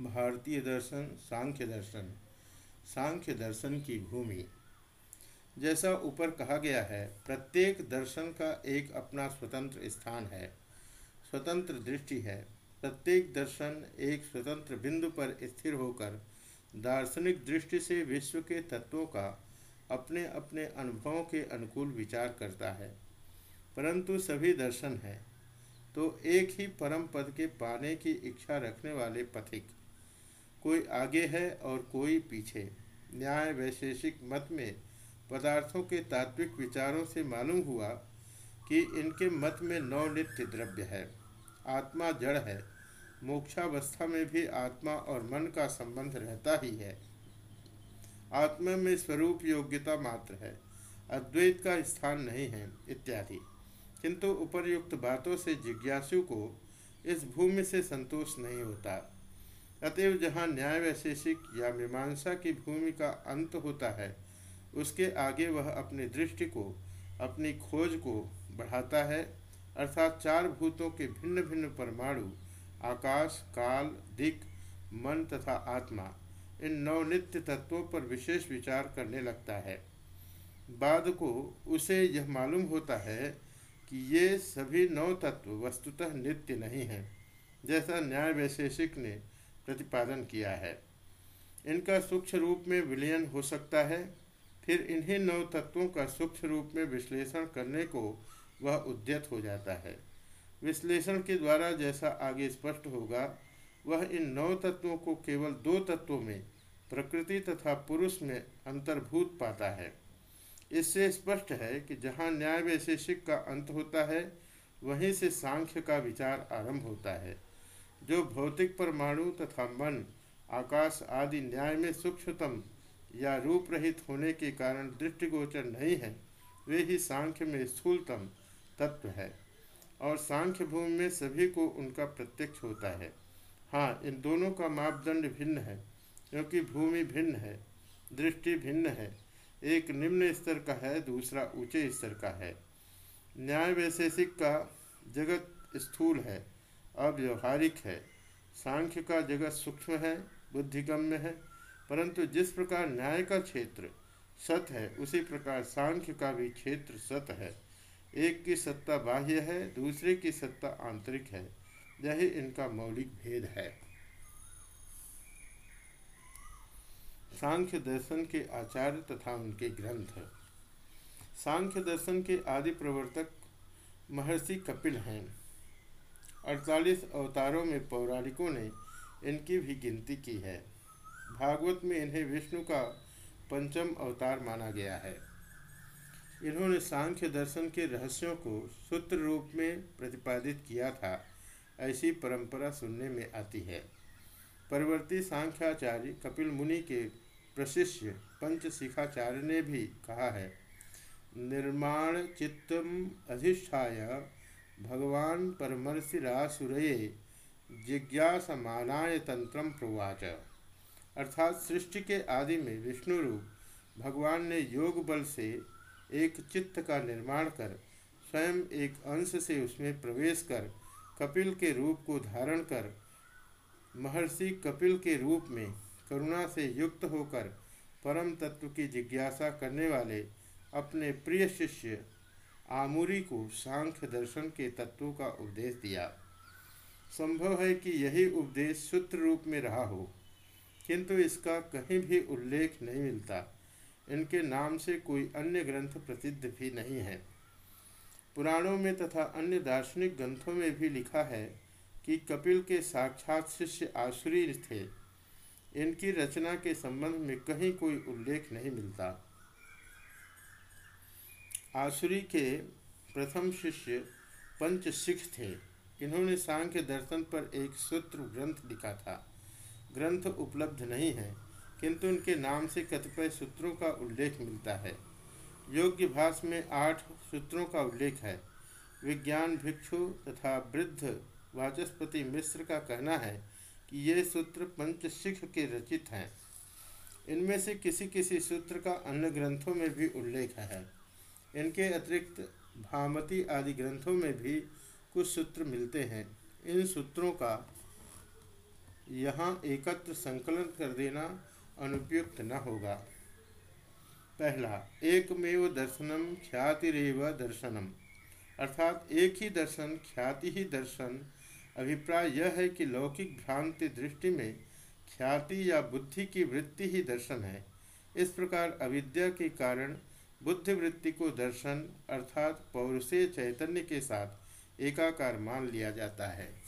भारतीय दर्शन, सांख्य दर्शन सांख्य दर्शन की भूमि। जैसा ऊपर कहा गया है, प्रत्येक दर्शन का एक अपना स्वतंत्र स्थान है, स्वतंत्र दृष्टि है। प्रत्येक दर्शन एक स्वतंत्र बिंदु पर स्थिर होकर दार्शनिक दृष्टि से विश्व के तत्वों का अपने अपने अनुभवों के अनुकूल विचार करता है। परंतु सभी दर्शन हैं तो एक ही परम पद के पाने की इच्छा रखने वाले पथिक कोई आगे है और कोई पीछे। न्याय वैशेषिक मत में पदार्थों के तात्विक विचारों से मालूम हुआ कि इनके मत में नौ नित्य द्रव्य है। आत्मा जड़ है। मोक्षावस्था में भी आत्मा और मन का संबंध रहता ही है। आत्मा में स्वरूप योग्यता मात्र है। अद्वैत का स्थान नहीं है, इत्यादि। किंतु उपर्युक्त बातों से जिज्ञासु को इस भूमि से संतोष नहीं होता। अतएव जहाँ न्याय वैशेषिक या मीमांसा की भूमि का अंत होता है, उसके आगे वह अपनी दृष्टि को, अपनी खोज को बढ़ाता है, अर्थात चार भूतों के भिन्न भिन्न परमाणु, आकाश, काल, दिक, मन तथा आत्मा, इन नवनित्य तत्वों पर विशेष विचार करने लगता है। बाद को उसे यह मालूम होता है कि ये सभी नौ तत्व वस्तुतः नित्य नहीं हैं। जैसा न्याय वैशेषिक ने प्रतिपादन किया है। इनका सूक्ष्म रूप में विलयन हो सकता है, फिर इन्हीं नौ तत्वों का सूक्ष्म रूप में विश्लेषण करने को वह उद्यत हो जाता है। विश्लेषण के द्वारा जैसा आगे स्पष्ट होगा, वह इन नौ तत्वों को केवल दो तत्वों में, प्रकृति तथा पुरुष में अंतर्भूत पाता है। इससे स्पष्ट है कि जहाँ न्याय वैशेषिक का अंत होता है, वहीं से सांख्य का विचार आरंभ होता है। जो भौतिक परमाणु तथा मन, आकाश आदि न्याय में सूक्ष्मतम या रूप रहित होने के कारण दृष्टिगोचर नहीं है, वे ही सांख्य में स्थूलतम तत्व है और सांख्य भूमि में सभी को उनका प्रत्यक्ष होता है। हाँ इन दोनों का मापदंड भिन्न है, क्योंकि भूमि भिन्न है, दृष्टि भिन्न है। एक निम्न स्तर का है, दूसरा ऊँचे स्तर का है। न्याय वैशेषिक का जगत स्थूल है। अव्यवहारिक है। सांख्य का जगत सूक्ष्म है, बुद्धिगम्य है, परंतु जिस प्रकार न्याय का क्षेत्र सत है, उसी प्रकार सांख्य का भी क्षेत्र सत है। एक की सत्ता बाह्य है, दूसरे की सत्ता आंतरिक है। यही इनका मौलिक भेद है। सांख्य दर्शन के आचार्य तथा उनके ग्रंथ। सांख्य दर्शन के आदि प्रवर्तक महर्षि कपिल हैं। अड़तालीस अवतारों में पौराणिकों ने इनकी भी गिनती की है। भागवत में इन्हें विष्णु का पंचम अवतार माना गया है। इन्होंने सांख्य दर्शन के रहस्यों को सूत्र रूप में प्रतिपादित किया था, ऐसी परंपरा सुनने में आती है। परवर्ती सांख्याचार्य कपिल मुनि के प्रशिष्य पंचशिखाचार्य ने भी कहा है, निर्माण चित्तम अधिष्ठाय भगवान परमर्षिरासुरये जिज्ञासमानाय तंत्र प्रवाच। अर्थात सृष्टि के आदि में विष्णु रूप भगवान ने योग बल से एक चित्त का निर्माण कर स्वयं एक अंश से उसमें प्रवेश कर कपिल के रूप को धारण कर महर्षि कपिल के रूप में करुणा से युक्त होकर परम तत्व की जिज्ञासा करने वाले अपने प्रिय शिष्य आमुरी को सांख्य दर्शन के तत्वों का उपदेश दिया। संभव है कि यही उपदेश सूत्र रूप में रहा हो, किंतु इसका कहीं भी उल्लेख नहीं मिलता। इनके नाम से कोई अन्य ग्रंथ प्रसिद्ध भी नहीं है। पुराणों में तथा अन्य दार्शनिक ग्रंथों में भी लिखा है कि कपिल के साक्षात शिष्य आसुरी थे। इनकी रचना के संबंध में कहीं कोई उल्लेख नहीं मिलता। आसुरी के प्रथम शिष्य पंच सिख थे। इन्होंने सांख्य दर्शन पर एक सूत्र ग्रंथ लिखा था। ग्रंथ उपलब्ध नहीं है, किंतु उनके नाम से कतिपय सूत्रों का उल्लेख मिलता है। योग्य भाष में आठ सूत्रों का उल्लेख है। विज्ञान भिक्षु तथा वृद्ध वाचस्पति मिश्र का कहना है कि ये सूत्र पंच सिख के रचित हैं। इनमें से किसी किसी सूत्र का अन्य ग्रंथों में भी उल्लेख है। इनके अतिरिक्त भामती आदि ग्रंथों में भी कुछ सूत्र मिलते हैं। इन सूत्रों का यहाँ एकत्र संकलन कर देना अनुपयुक्त न होगा। पहला, एकमेव दर्शनम ख्यातिरव दर्शनम। अर्थात एक ही दर्शन, ख्याति ही दर्शन। अभिप्राय यह है कि लौकिक भ्रांति दृष्टि में ख्याति या बुद्धि की वृत्ति ही दर्शन है। इस प्रकार अविद्या के कारण बुद्धि वृत्ति को दर्शन अर्थात पौरुषे चैतन्य के साथ एकाकार मान लिया जाता है।